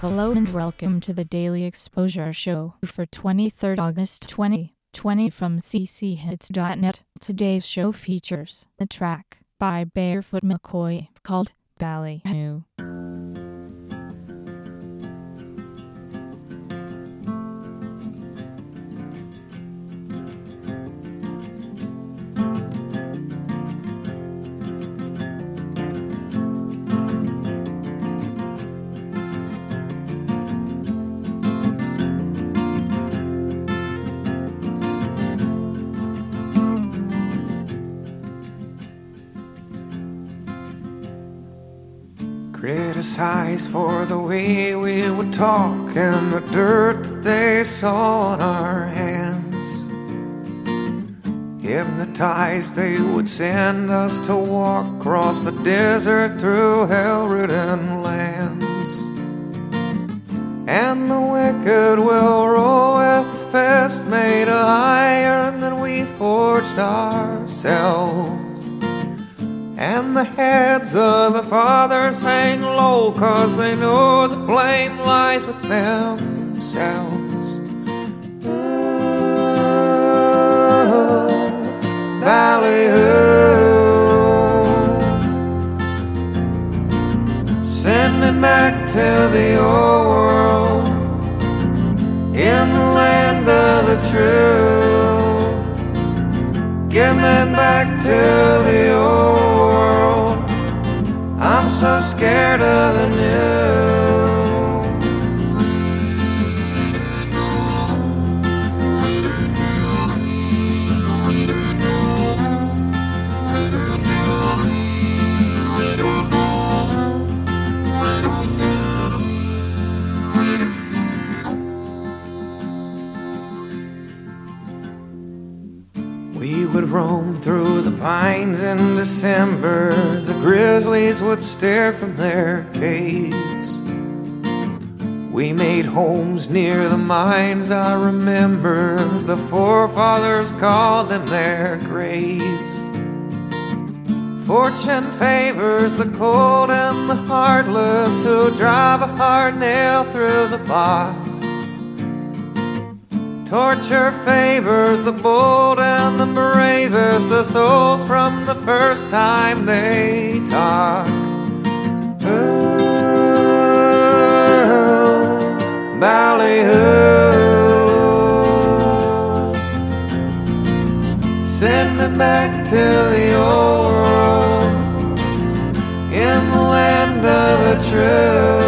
Hello and welcome to the Daily Exposure Show for 23rd August 2020 from cchits.net. Today's show features a track by Barefoot McCoy called Ballyhoo. Criticized for the way we would talk and the dirt that they saw on our hands. Hypnotized, they would send us to walk across the desert through hell ridden lands. And the wicked will roll with the fist made of iron that we forged ourselves. And the heads of the fathers hang low, cause they know the blame lies with themselves. Oh, ballyhoo. Send me back to the old world in the land of the true. Get me back to the old I'm so scared of the new. We would roam through the pines in December. The grizzlies would stare from their caves. We made homes near the mines, I remember. The forefathers called them their graves. Fortune favors the cold and the heartless who drive a hard nail through the box. Torture favors the bold and the bravest, the souls from the first time they talk. Ooh, ballyhoo. Send me back to the old world in the land of the true.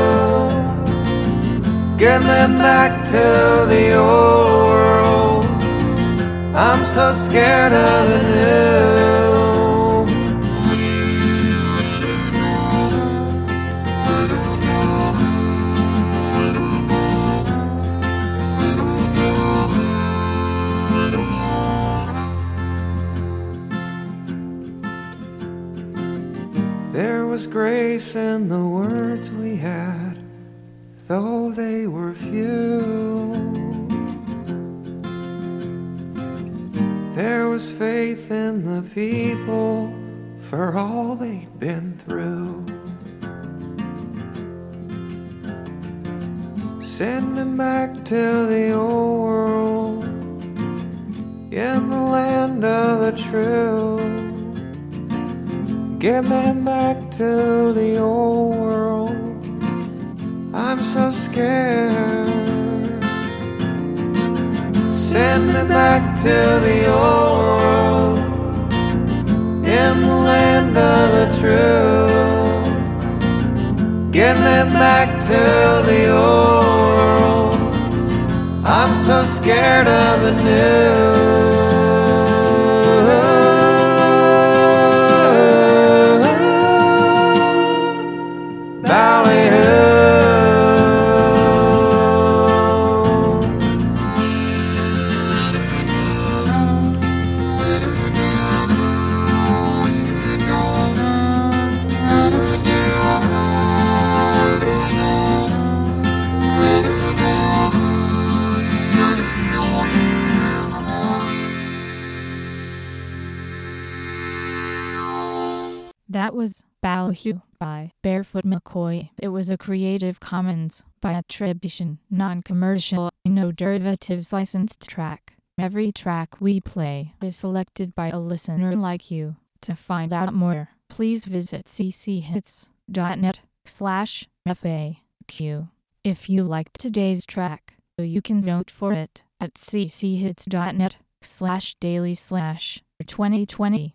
Get me back to the old. I'm so scared of the new. There was grace in the words we had though they were few. Was faith in the people for all they'd been through. Send them back to the old world in the land of the true. Get me back to the old world. I'm so scared. Send me back to the old world in the land of the true. Get me back to the old world. I'm so scared of the new. That was Ballyhoo by Barefoot McCoy. It was a Creative Commons by attribution, non-commercial, no derivatives licensed track. Every track we play is selected by a listener like you. To find out more, please visit cchits.net slash FAQ. If you liked today's track, you can vote for it at cchits.net slash daily slash 2020